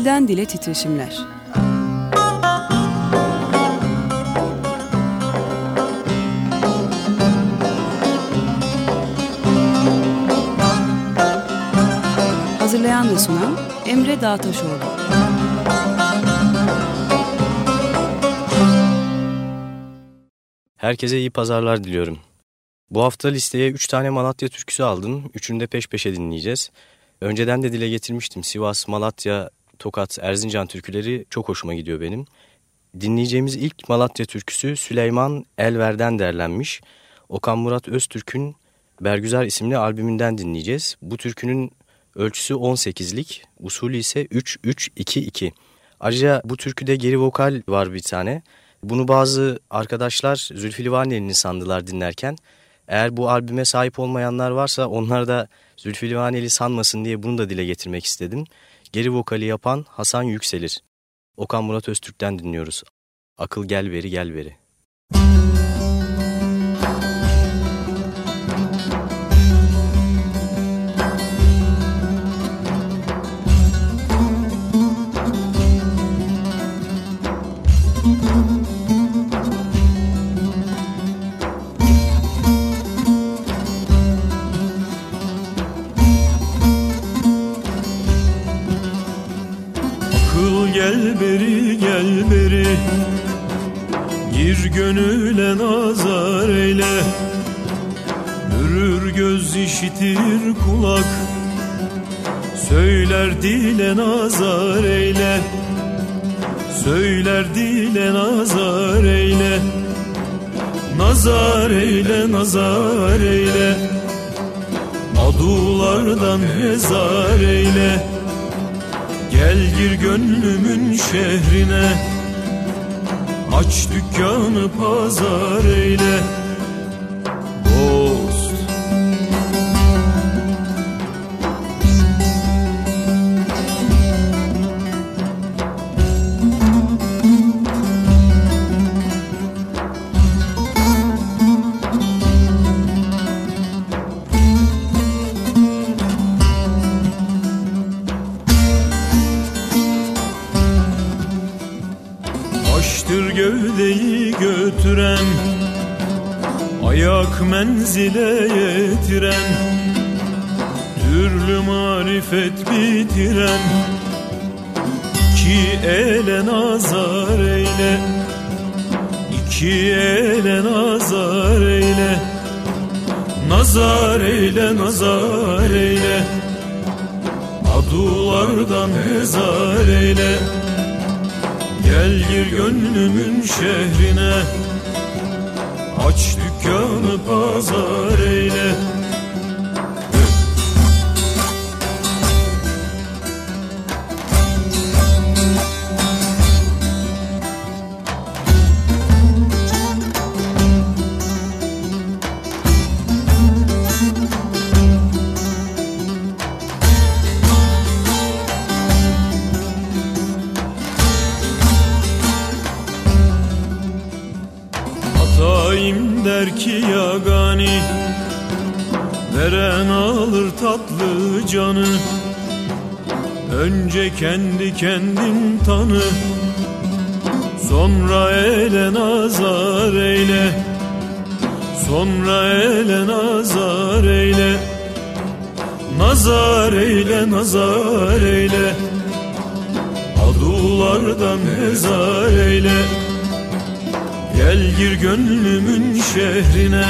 Dilden Dile Titreşimler Hazırlayan ve sunan Emre Dağtaşoğlu Herkese iyi pazarlar diliyorum. Bu hafta listeye 3 tane Malatya türküsü aldım. Üçünü de peş peşe dinleyeceğiz. Önceden de dile getirmiştim. Sivas, Malatya, Tokat, Erzincan türküleri çok hoşuma gidiyor benim. Dinleyeceğimiz ilk Malatya türküsü Süleyman Elver'den derlenmiş. Okan Murat Öztürk'ün Bergüzar isimli albümünden dinleyeceğiz. Bu türkünün ölçüsü 18'lik, usulü ise 3-3-2-2. Ayrıca bu türküde geri vokal var bir tane. Bunu bazı arkadaşlar Zülfü Livaneli'ni sandılar dinlerken. Eğer bu albüme sahip olmayanlar varsa onlar da Zülfü Livaneli sanmasın diye bunu da dile getirmek istedim. Geri vokali yapan Hasan Yükselir. Okan Murat Öztürk'ten dinliyoruz. Akıl gel veri gel veri. gel beri gel beri. Gir gönüle nazar eyle. Görür göz işitir kulak. Söyler dile nazar eyle. Söyler dile nazar eyle. Nazar eyle nazar eyle. Adulardan hezar eyle Gel gir gönlümün şehrine. Aç dükkanı pazar eyle menzile yetiren Türlü marifet bitiren İki ele nazar eyle İki ele nazar eyle Nazar eyle nazar eyle Adulardan hezar eyle Gel gir gönlümün şehrine Aç dükkanı pazar eyle kendi kendin tanı. Sonra ele nazar eyle. Sonra ele nazar eyle. Nazar eyle nazar eyle. Adulardan hezar eyle. Gel gir gönlümün şehrine.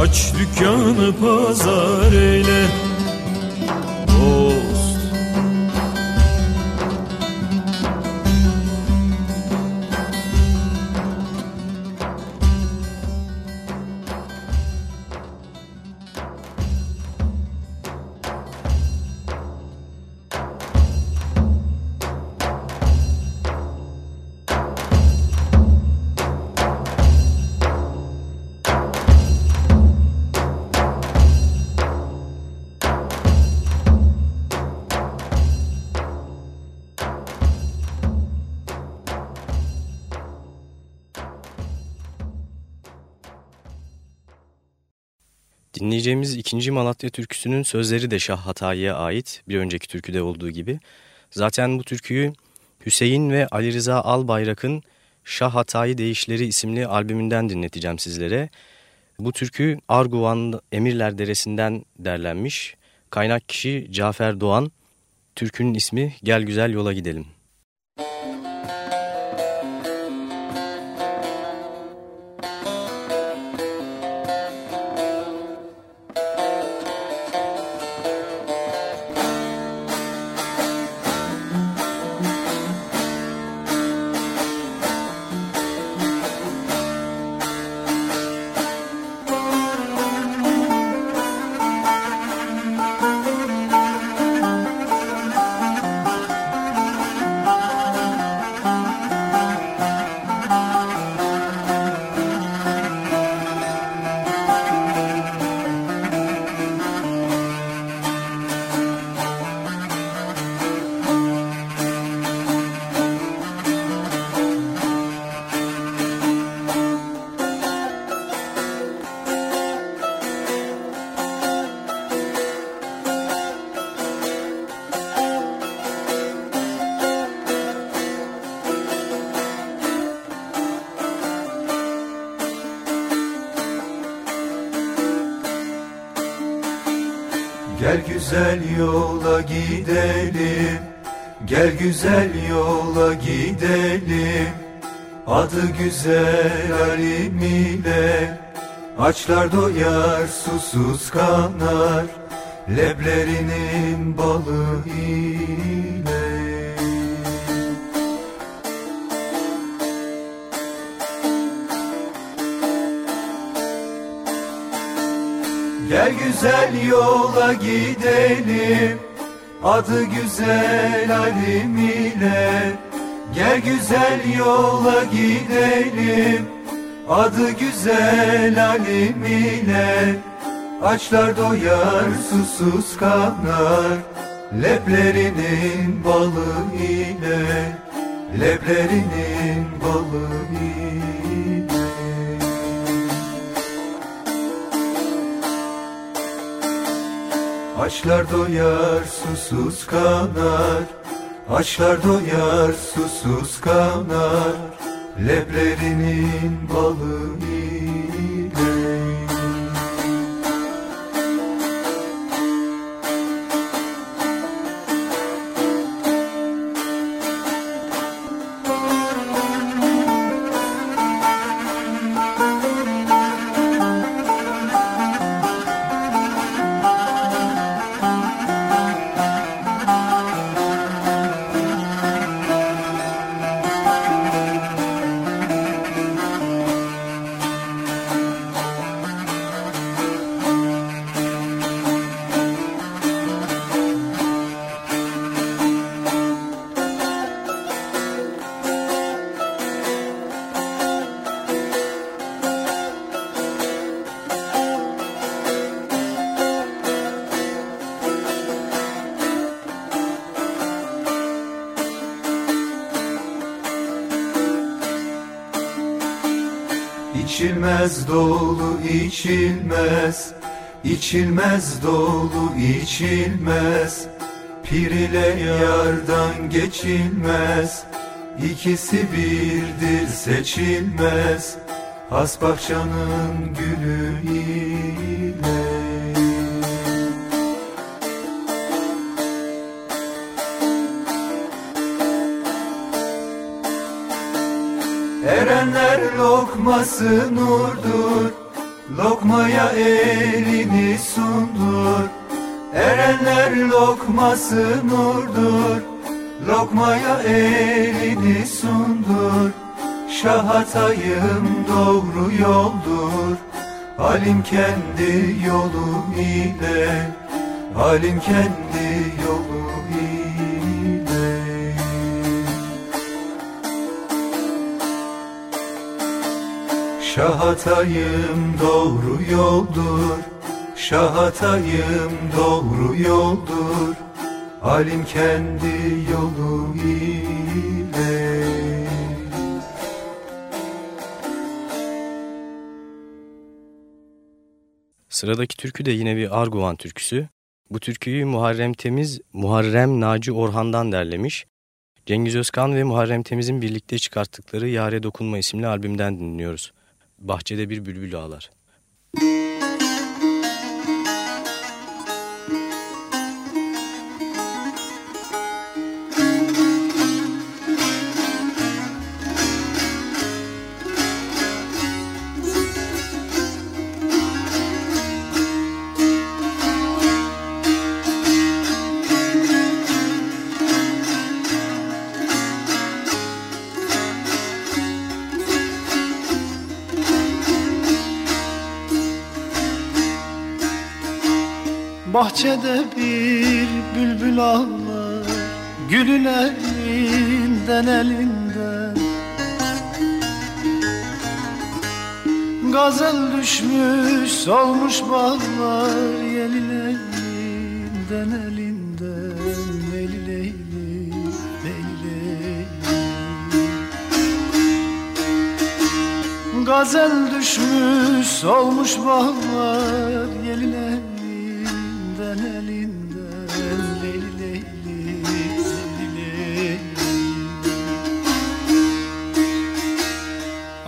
Aç dükkanı pazar eyle Dinleyeceğimiz ikinci Malatya türküsünün sözleri de Şah Hatayi'ye ait bir önceki türküde olduğu gibi. Zaten bu türküyü Hüseyin ve Ali Rıza Albayrak'ın Şah Hatayı Değişleri isimli albümünden dinleteceğim sizlere. Bu türkü Arguvan Emirler Deresi'nden derlenmiş. Kaynak kişi Cafer Doğan. Türkünün ismi Gel Güzel Yola Gidelim. Gel güzel yola gidelim. Gel güzel yola gidelim. Adı güzel Halim ile. Açlar doyar susuz kanar. Leblerinin balı ile Gel güzel yola gidelim. Adı güzel Halim ile. Gel güzel yola gidelim. Adı güzel Halim ile. Açlar doyar susuz kanar. Leplerinin balı ile. Leplerinin balı ile Açlar doyar susuz kanar. Açlar doyar susuz kanar. Leblerinin balı ile içilmez İçilmez dolu içilmez. Pir ile yardan geçilmez İkisi birdir seçilmez. Has bahçanın gülü ile. Erenler lokması nurdur Lokmaya elini sundur. Erenler lokması nurdur. Lokmaya elini sundur. Şahatayım doğru yoldur. Halim kendi yolu ile. Halim kendi Şahatayım doğru yoldur Şahatayım doğru yoldur Halim kendi yolu ile Sıradaki türkü de yine bir Arguvan türküsü. Bu türküyü Muharrem Temiz, Muharrem Naci Orhan'dan derlemiş. Cengiz Özkan ve Muharrem Temiz'in birlikte çıkarttıkları Yare Dokunma isimli albümden dinliyoruz. Bahçede bir bülbül ağlar. Bahçede bir bülbül ağlar Gülün elinden. Elinden Gazel düşmüş solmuş bağlar Yelin elinden. Elinden Leyli leyli leyli Gazel düşmüş solmuş bağlar Yelin elinden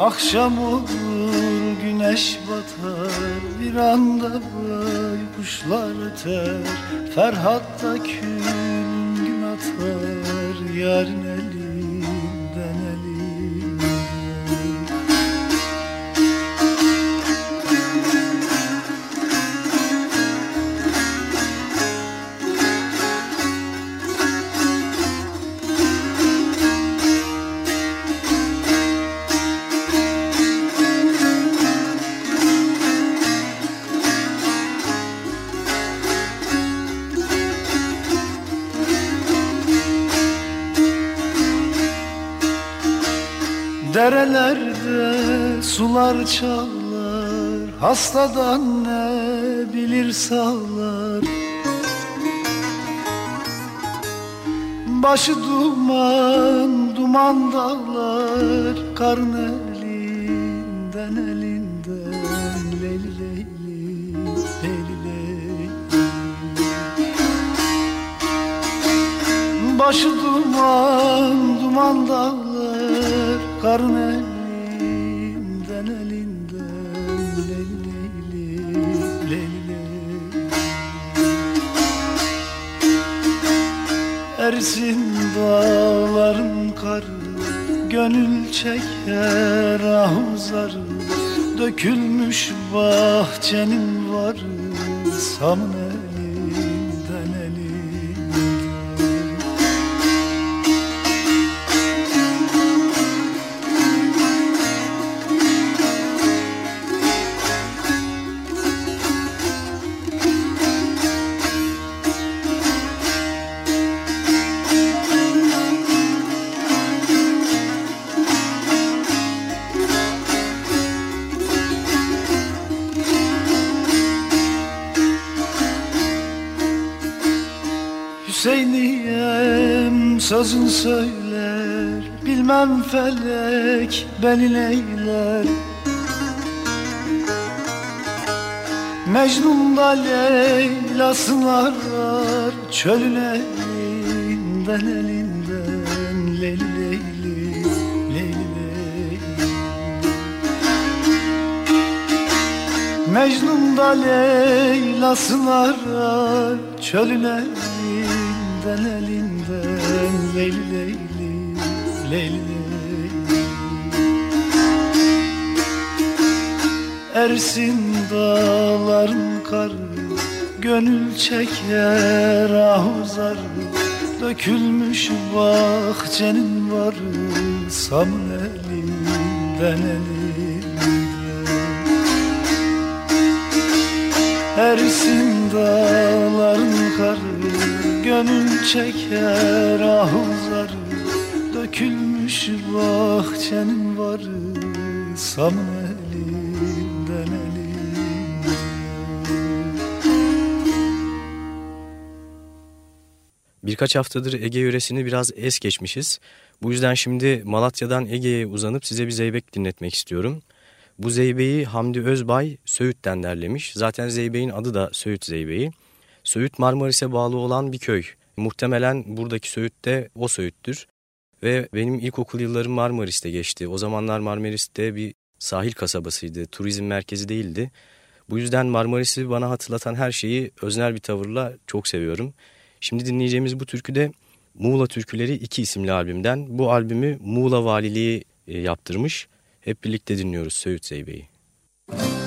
Akşam olur güneş batar Bir anda bay kuşlar öter. Ferhat da kül gün atar Yarın elinden Sular çalar Hastadan ne bilir sağlar Başı duman, duman dağlar Karın elinden, elinden Leyli leyli, leyli leyli. Başı duman, duman dağlar Karın elinden Ersin dağların karı Gönül çeker ahuzarı. Dökülmüş bahçenin varı Samne Sözün söyler Bilmem felek beni neyler. Mecnun da Leyla'sını arar Çölün elinden elinden. Leyli leyli leyli leyli. Mecnun da Leyla'sını arar Çölün elinden Leyli Ersin dağların karı Gönül çeker ahuzar. Dökülmüş bahçenin varı Samın elinden elinden Ersin dağların karı Gönül çeker Dökülmüş bahçenin varı Samın elinden Birkaç haftadır Ege yöresini biraz es geçmişiz. Bu yüzden şimdi Malatya'dan Ege'ye uzanıp size bir zeybek dinletmek istiyorum. Bu zeybeği Hamdi Özbay Söğüt'ten derlemiş. Zaten zeybeğin adı da Söğüt zeybeği. Söğüt Marmaris'e bağlı olan bir köy. Muhtemelen buradaki Söğüt de o Söğüt'tür. Ve benim ilkokul yıllarım Marmaris'te geçti. O zamanlar Marmaris'te bir sahil kasabasıydı, turizm merkezi değildi. Bu yüzden Marmaris'i bana hatırlatan her şeyi öznel bir tavırla çok seviyorum. Şimdi dinleyeceğimiz bu türkü de Muğla Türküleri 2 isimli albümden. Bu albümü Muğla Valiliği e, yaptırmış. Hep birlikte dinliyoruz Söğüt Zeybe'yi. Müzik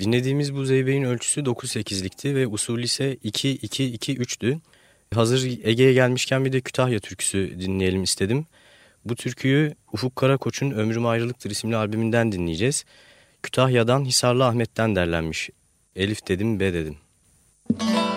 Dinlediğimiz bu zeybeğin ölçüsü 9-8'likti ve usulü ise 2-2-2-3'tü. Hazır Ege'ye gelmişken bir de Kütahya türküsü dinleyelim istedim. Bu türküyü Ufuk Karakoç'un Ömrüm Ayrılıktır isimli albümünden dinleyeceğiz. Kütahya'dan Hisarlı Ahmet'ten derlenmiş. Elif dedim, B dedim. Müzik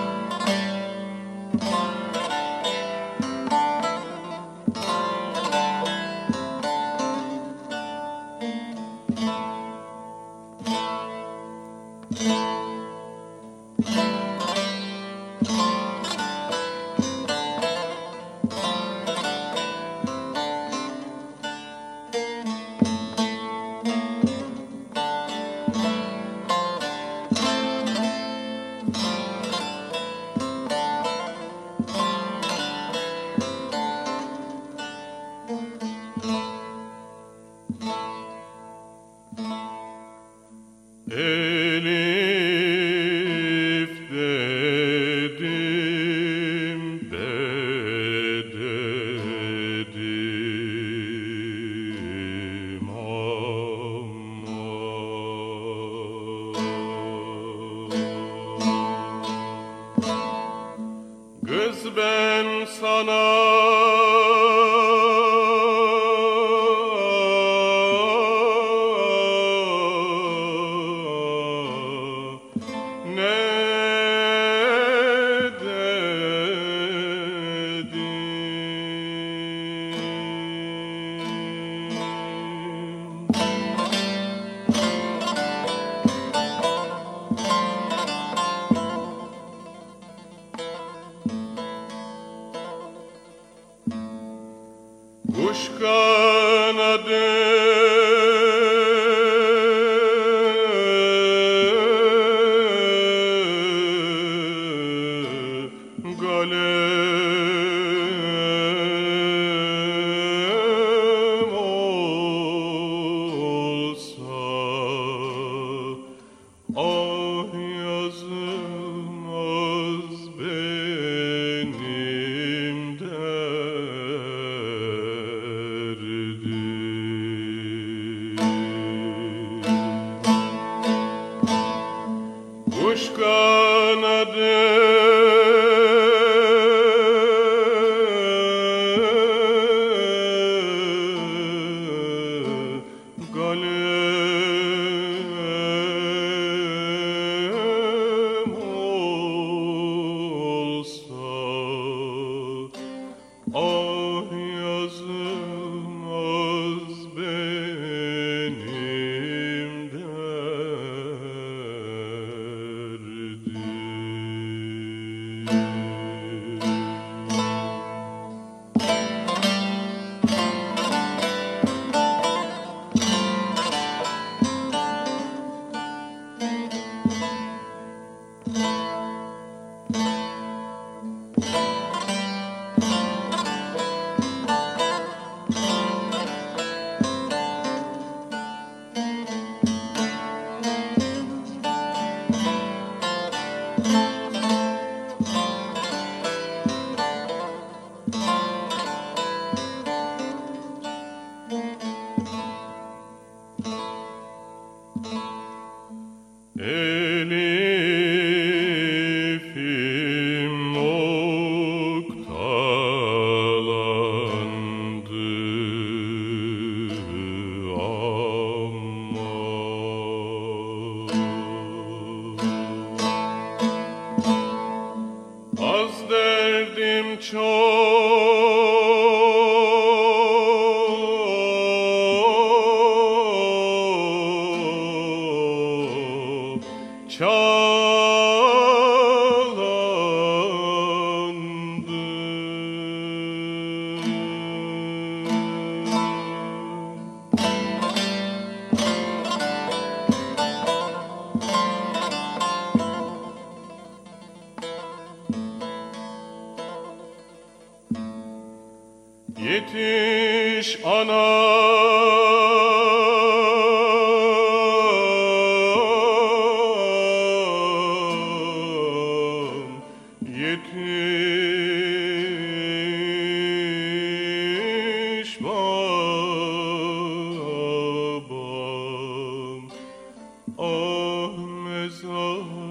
Ah mezarım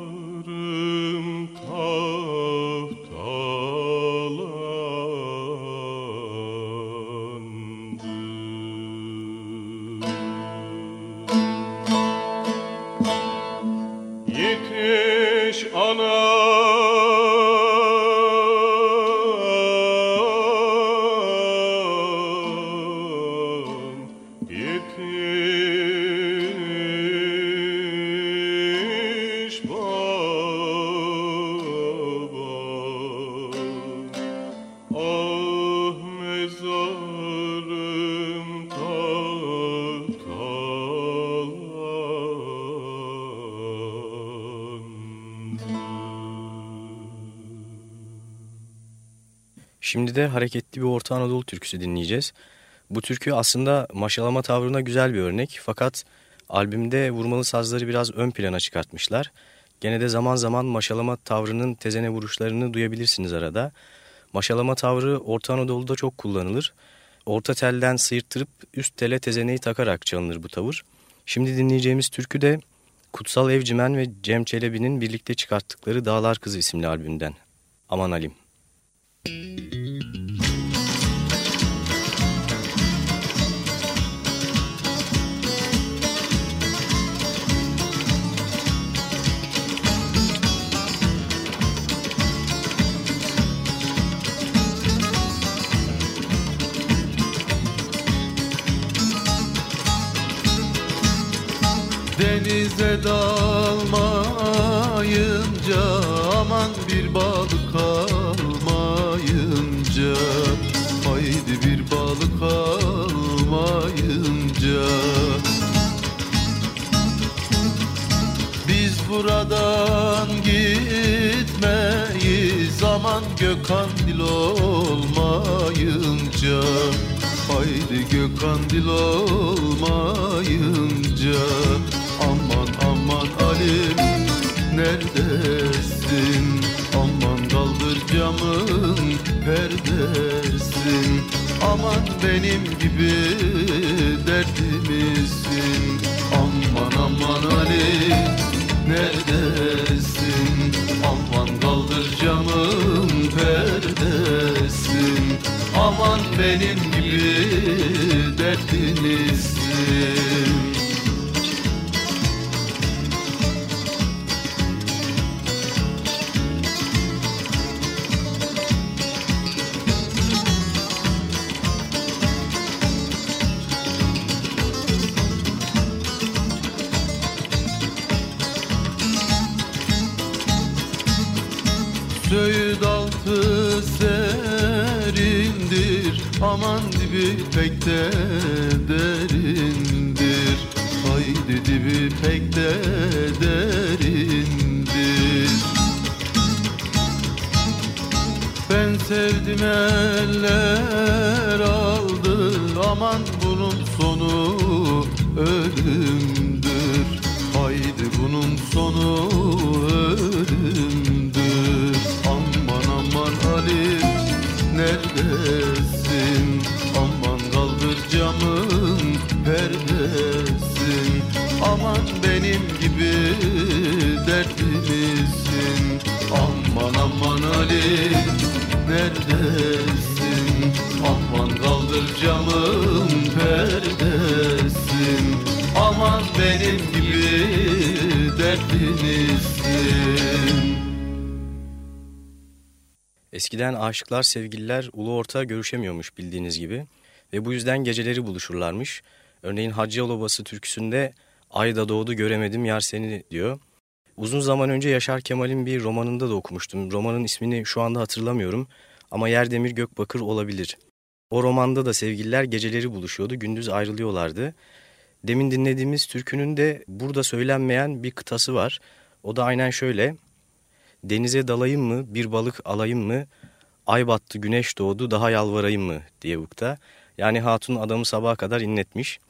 Şimdi de hareketli bir Orta Anadolu türküsü dinleyeceğiz. Bu türkü aslında maşalama tavrına güzel bir örnek fakat albümde vurmalı sazları biraz ön plana çıkartmışlar. Gene de zaman zaman maşalama tavrının tezene vuruşlarını duyabilirsiniz arada. Maşalama tavrı Orta Anadolu'da çok kullanılır. Orta telden sıyırttırıp üst tele tezeneyi takarak çalınır bu tavır. Şimdi dinleyeceğimiz türkü de Kutsal Evcimen ve Cem Çelebi'nin birlikte çıkarttıkları Dağlar Kızı isimli albümden. Aman Alim. Denize dalmayınca Aman bir balık almayınca. Haydi bir balık almayınca. Biz buradan gitmeyiz Aman Gökandil olmayınca. Haydi Gökandil olmayınca. Aman Alim neredesin? Aman kaldır camın perdesin. Aman benim gibi derdimizsin Aman aman Alim neredesin? Aman kaldır camın perdesin. Aman benim gibi dertliyizsin pek de derindir. Haydi dibi pek de derindir. Ben sevdim eller aldı. Aman bunun sonu ölümdür. Haydi bunun sonu ölümdür. Aman aman Halim neredesin benim gibi dertlimizsin Aman aman Halim neredesin? Aman kaldır camın perdesin. Aman benim gibi dertlinizsin Eskiden aşıklar, sevgililer ulu orta görüşemiyormuş bildiğiniz gibi. Ve bu yüzden geceleri buluşurlarmış. Örneğin Hacı Yol Obası türküsünde Ayda doğdu göremedim yar seni diyor. Uzun zaman önce Yaşar Kemal'in bir romanında da okumuştum. Romanın ismini şu anda hatırlamıyorum ama Yerdemir Gökbakır olabilir. O romanda da sevgililer geceleri buluşuyordu, gündüz ayrılıyorlardı. Demin dinlediğimiz türkünün de burada söylenmeyen bir kıtası var. O da aynen şöyle. Denize dalayım mı, bir balık alayım mı, ay battı güneş doğdu daha yalvarayım mı diye ukta. Yani hatun adamı sabaha kadar inletmiş.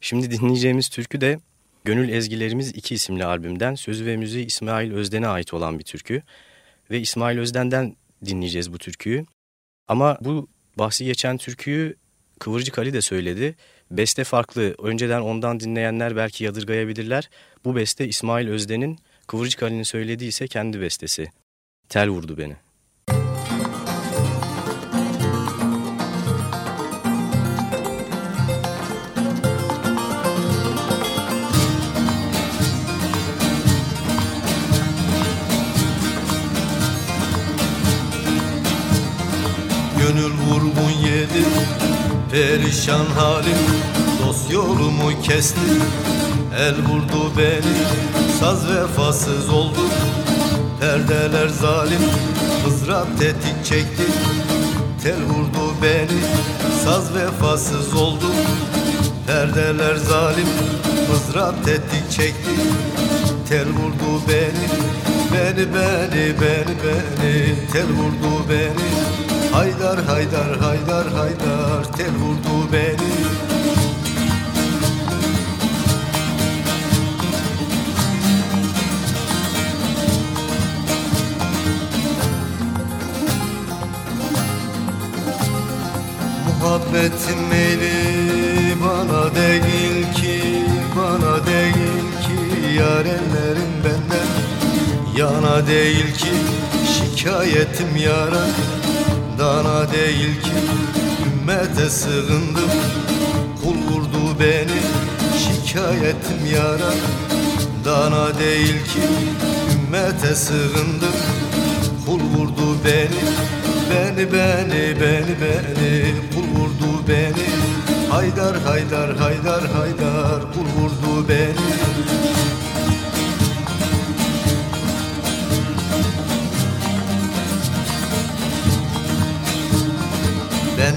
Şimdi dinleyeceğimiz türkü de Gönül Ezgilerimiz 2 isimli albümden sözü ve müziği İsmail Özden'e ait olan bir türkü. Ve İsmail Özden'den dinleyeceğiz bu türküyü. Ama bu bahsi geçen türküyü Kıvırcık Ali de söyledi. Beste farklı. Önceden ondan dinleyenler belki yadırgayabilirler. Bu beste İsmail Özden'in Kıvırcık Ali'nin söylediği ise kendi bestesi. Tel vurdu beni. Perişan halim Dost yolumu kesti. El vurdu beni Saz vefasız oldu. Perdeler zalim Mızrap tetik çekti. Tel vurdu beni Saz vefasız oldu. Perdeler zalim Mızrap tetik çekti. Tel vurdu beni Beni beni beni beni. Tel vurdu beni Haydar haydar haydar haydar tel vurdu beni. Muhabbetin meyli bana değil ki Bana değil ki yarenlerim benden. Yana değil ki şikayetim yara Dana değil ki ümmete sığındım. Kul vurdu beni şikayetim yara. Dana değil ki ümmete sığındım. Kul vurdu beni Beni beni beni beni. Kul vurdu beni Haydar haydar haydar haydar. Kul vurdu beni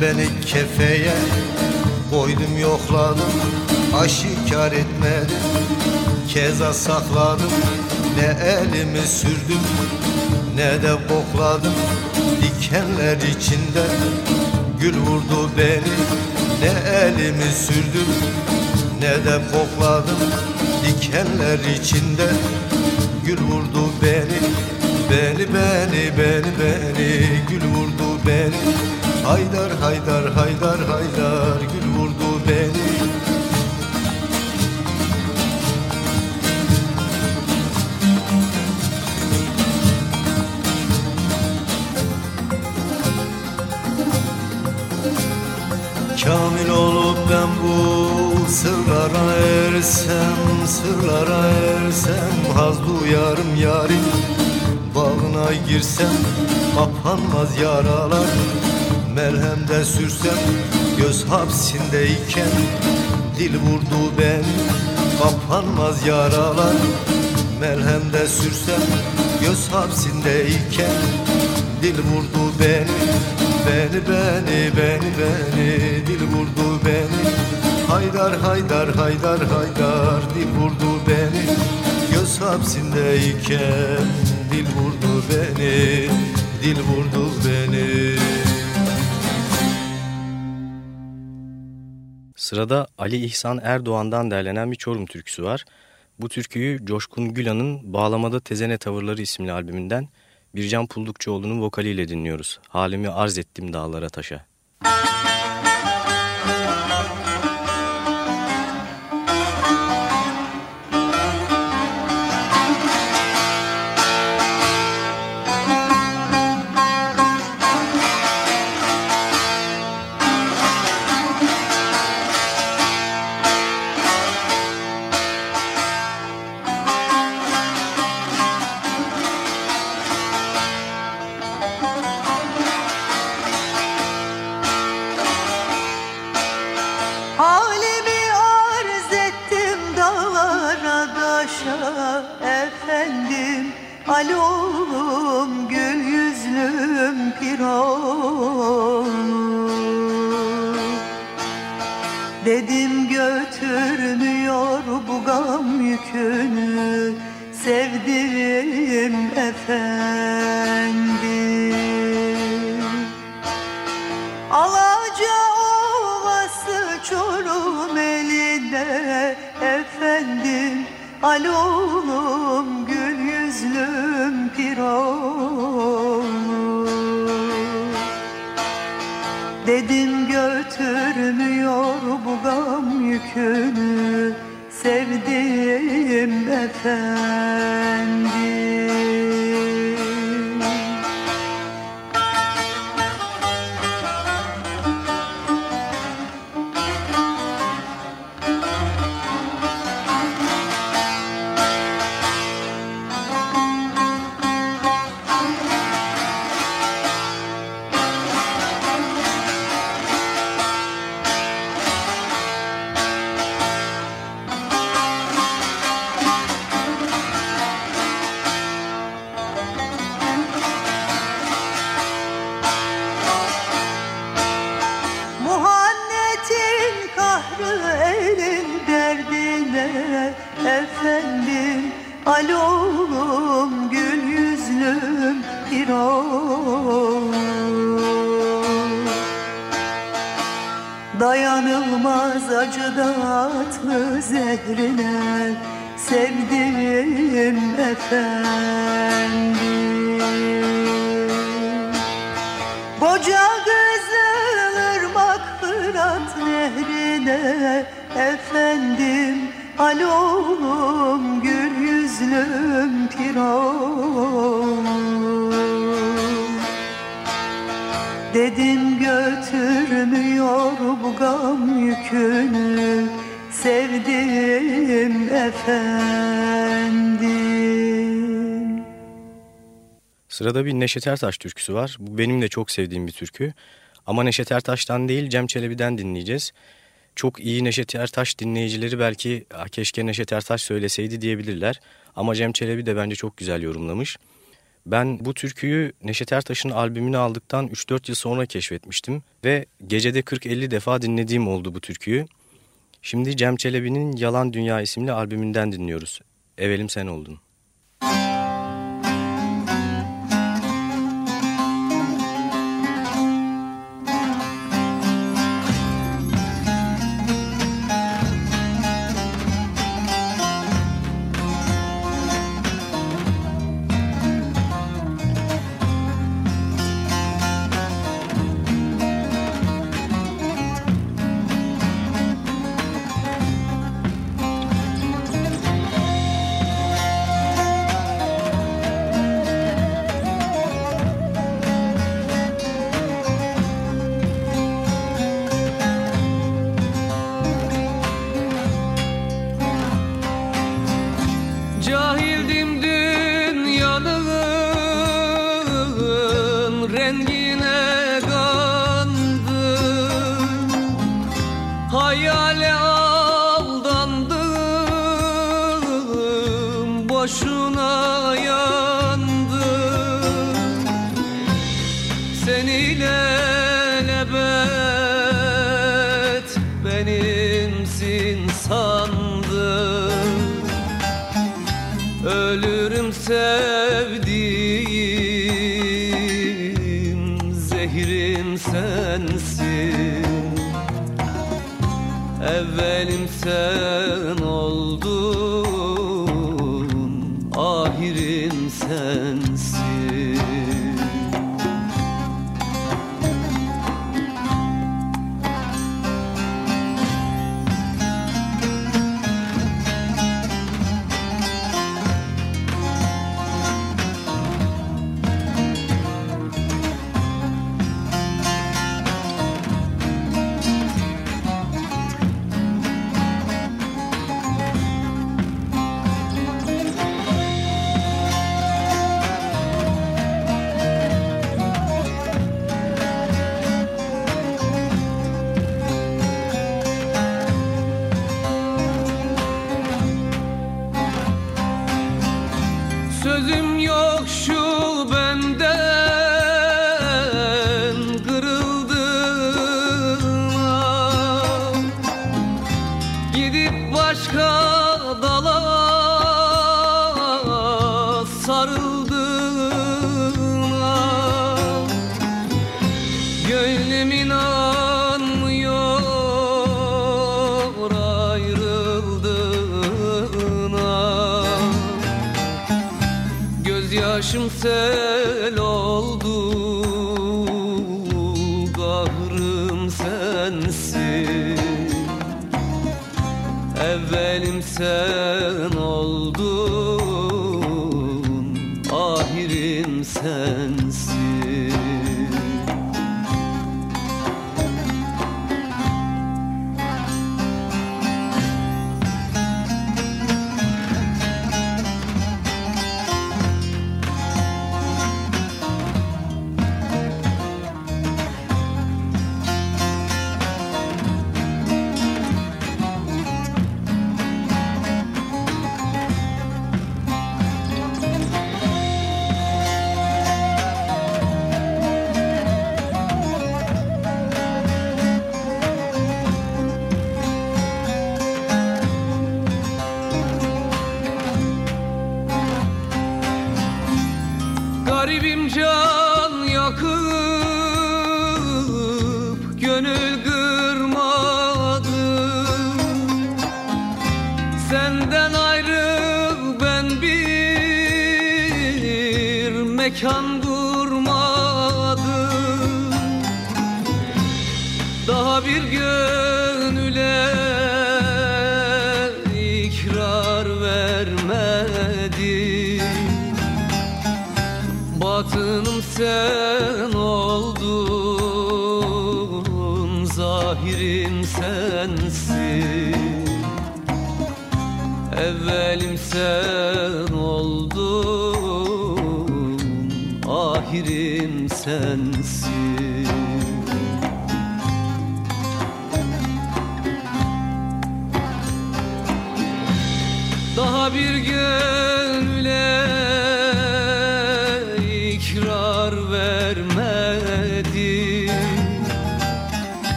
beni kefeye koydum yokladım Aşikar etmedim. Keza sakladım Ne elimi sürdüm ne de kokladım. Dikenler içinde gül vurdu beni Ne elimi sürdüm ne de kokladım. Dikenler içinde gül vurdu beni Beni beni beni beni gül vurdu beni Haydar haydar haydar haydar gül vurdu beni. Kamil olup ben bu sırlara ersem Sırlara ersem haz duyarım yarim. Bağına girsem kapanmaz yaralar Merhemde sürsem göz hapsindeyken Dil vurdu ben. Kapanmaz yaralar Merhemde sürsem göz hapsindeyken Dil vurdu beni Beni beni beni beni dil vurdu beni Haydar haydar haydar haydar dil vurdu beni. Göz hapsindeyken dil vurdu beni Dil vurdu beni Sırada Ali İhsan Erdoğan'dan derlenen bir Çorum türküsü var. Bu türküyü Coşkun Gülan'ın Bağlamada Tezene Tavırları isimli albümünden Bircan Puldukçuoğlu'nun vokaliyle dinliyoruz. Halimi arz ettim dağlara taşa. Sırada bir Neşet Ertaş türküsü var. Bu benim de çok sevdiğim bir türkü. Ama Neşet Ertaş'tan değil Cem Çelebi'den dinleyeceğiz. Çok iyi Neşet Ertaş dinleyicileri belki keşke Neşet Ertaş söyleseydi diyebilirler. Ama Cem Çelebi de bence çok güzel yorumlamış. Ben bu türküyü Neşet Ertaş'ın albümünü aldıktan 3-4 yıl sonra keşfetmiştim. Ve gecede 40-50 defa dinlediğim oldu bu türküyü. Şimdi Cem Çelebi'nin Yalan Dünya isimli albümünden dinliyoruz. Evelim sen oldun. Müzik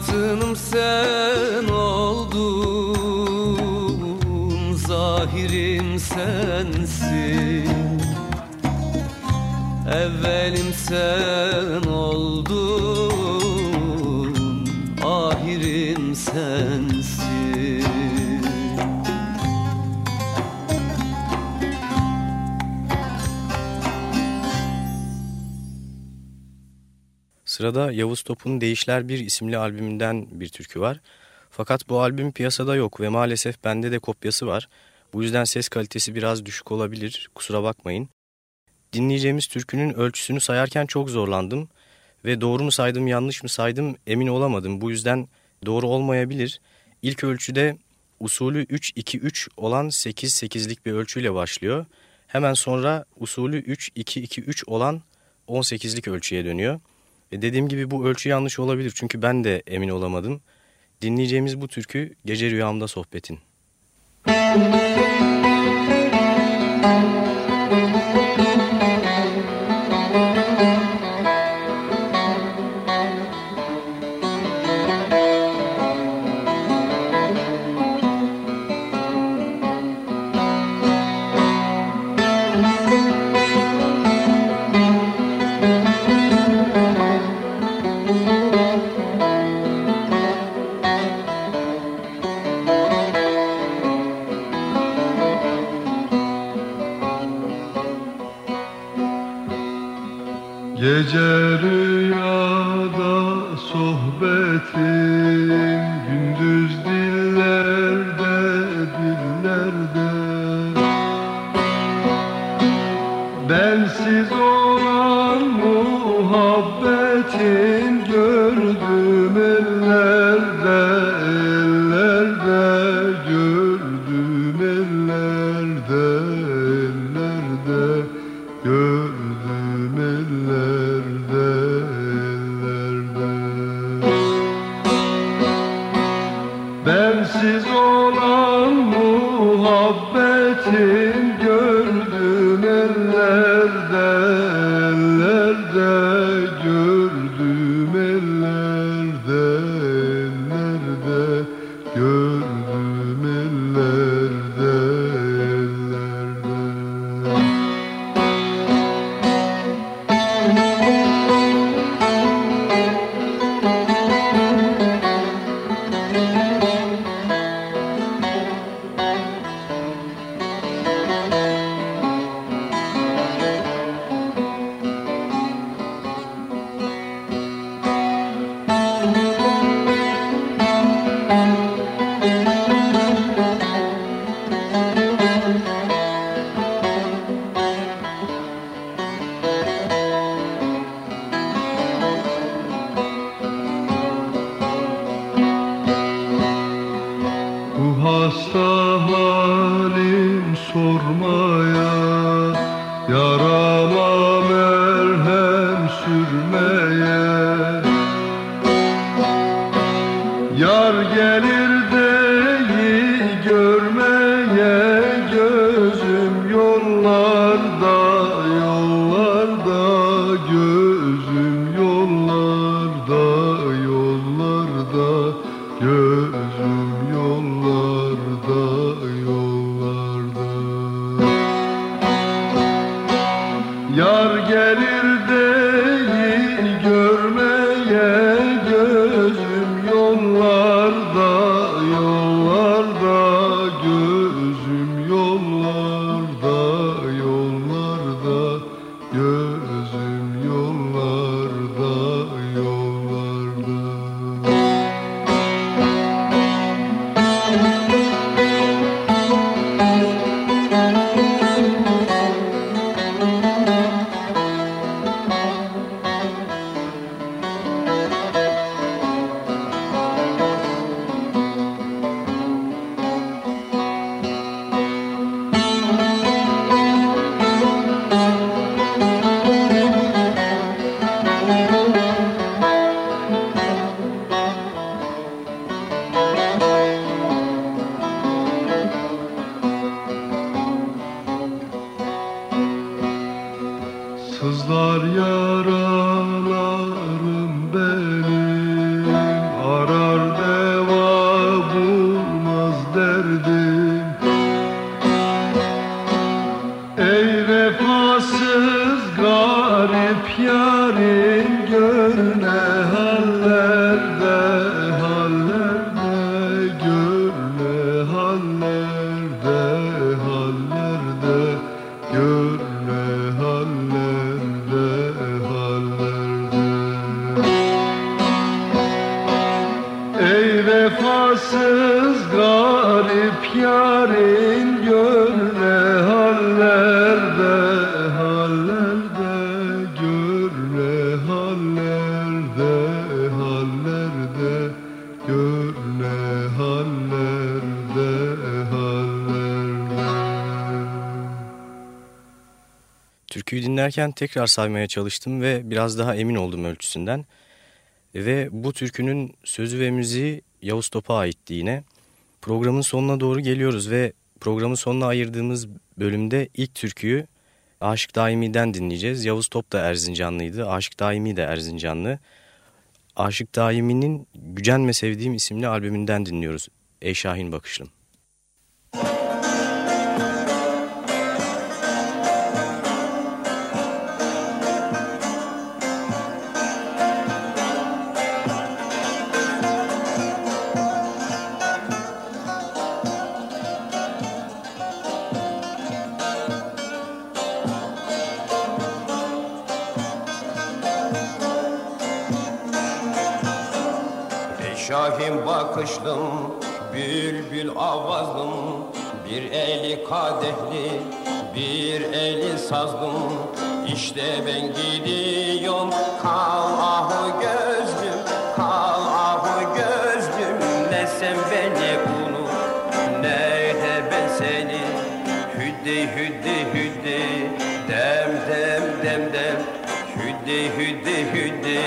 Batınım sen oldun Zahirim sensin. Evvelim sen oldun Sırada Yavuz Top'un Değişler Bir isimli albümünden bir türkü var. Fakat bu albüm piyasada yok ve maalesef bende de kopyası var. Bu yüzden ses kalitesi biraz düşük olabilir, kusura bakmayın. Dinleyeceğimiz türkünün ölçüsünü sayarken çok zorlandım ve doğru mu saydım yanlış mı saydım emin olamadım. Bu yüzden doğru olmayabilir. İlk ölçüde usulü 3-2-3 olan 8-8'lik bir ölçüyle başlıyor. Hemen sonra usulü 3-2-2-3 olan 18'lik ölçüye dönüyor. E dediğim gibi bu ölçü yanlış olabilir çünkü ben de emin olamadım. Dinleyeceğimiz bu türkü Gece Rüyamda Sohbetin. Müzik Gece rüyada sohbetim. sorma. Dinlerken tekrar saymaya çalıştım ve biraz daha emin oldum ölçüsünden. Ve bu türkünün sözü ve müziği Yavuz Top'a aitti yine. Programın sonuna doğru geliyoruz ve Programın sonuna ayırdığımız bölümde ilk türküyü Aşık Daimi'den dinleyeceğiz. Yavuz Top da Erzincanlıydı. Aşık Daimi de Erzincanlı. Aşık Daimi'nin Gücenme Sevdiğim isimli albümünden dinliyoruz. Ey Şahin Bakışlım. Şahin bakışlım, bülbül avazlım Bir eli kadehli, bir eli sazlım. İşte ben gidiyorum, kal ahı gözlüm Kal ahı gözlüm, ne sen beni unut Ne de ben seni. Hüddi hüddi hüddi, dem dem dem dem. Hüddi hüddi hüddi,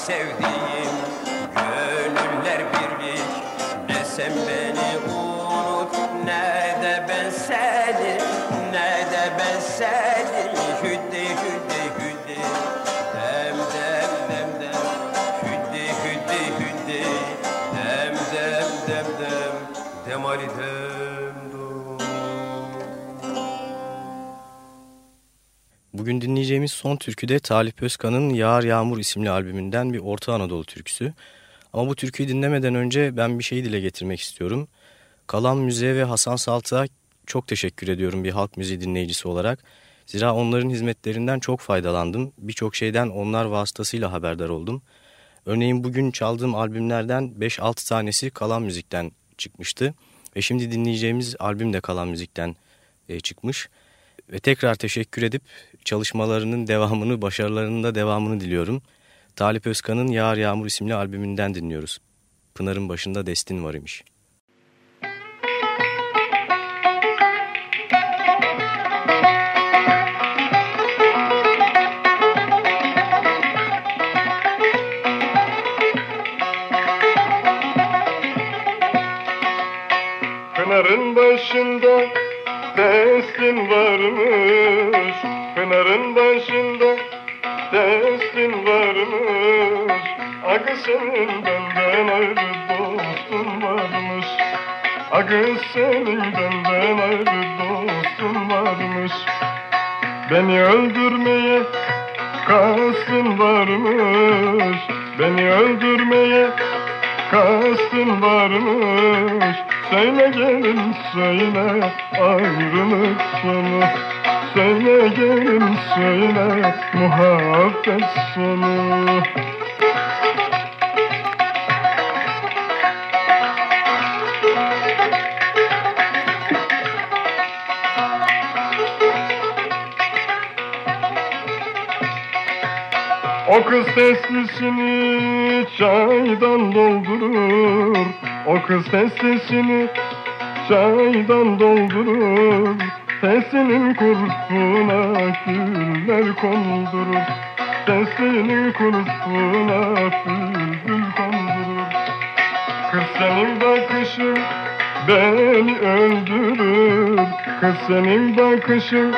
sevdiği Bugün dinleyeceğimiz son türkü de Talip Özkan'ın Yağar Yağmur isimli albümünden bir Orta Anadolu türküsü. Ama bu türküyü dinlemeden önce ben bir şeyi dile getirmek istiyorum. Kalan Müziğe ve Hasan Salt'a çok teşekkür ediyorum bir halk müziği dinleyicisi olarak. Zira onların hizmetlerinden çok faydalandım. Birçok şeyden onlar vasıtasıyla haberdar oldum. Örneğin bugün çaldığım albümlerden 5-6 tanesi Kalan Müzik'ten çıkmıştı. Ve şimdi dinleyeceğimiz albüm de Kalan Müzik'ten e, çıkmış. Ve tekrar teşekkür edip çalışmalarının devamını, başarılarının da devamını diliyorum. Talip Özkan'ın Yağar Yağmur isimli albümünden dinliyoruz. Pınar'ın başında destin var imiş. Pınarın başında destin varmış Pınarın başında destin varmış. Akı senin benden ayrı dostun varmış. Akı senin benden ayrı dostun varmış. Beni öldürmeye kastın varmış. Beni öldürmeye kastın varmış Söyle gelin söyle ayrılık sonu Söyle gelin söyle muhabbet sonu. O kız seslisini çaydan doldurur. O kız teslisini çaydan doldurur. Sesinin kurşuna güller kondurur. Sesinin kurşuna bülbül kondurur. Kız senin bakışın beni öldürür. Kız senin bakışın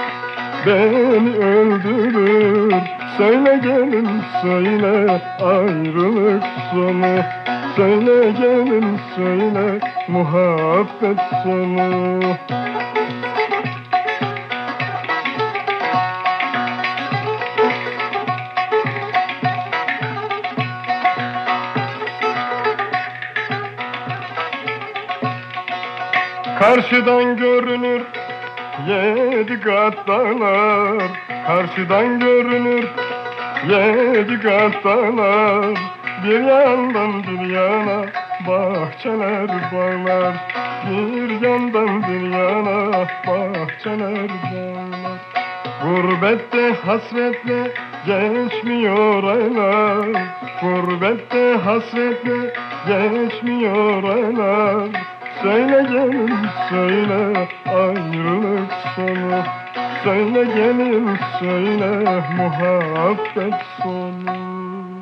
beni öldürür Söyle gelin söyle ayrılık sonu. Söyle gelin söyle muhabbet sonu. Karşıdan görünür yedi kat Karşıdan görünür yedi kat dağlar Bir yandan bir yana bahçeler bağlar. Bir yandan bir yana bahçeler bağlar. Gurbette hasretle geçmiyor aylar. Gurbette hasretle geçmiyor aylar Söyle gelin söyle ayrılık sonu. Söyle gelin söyle muhabbet sonu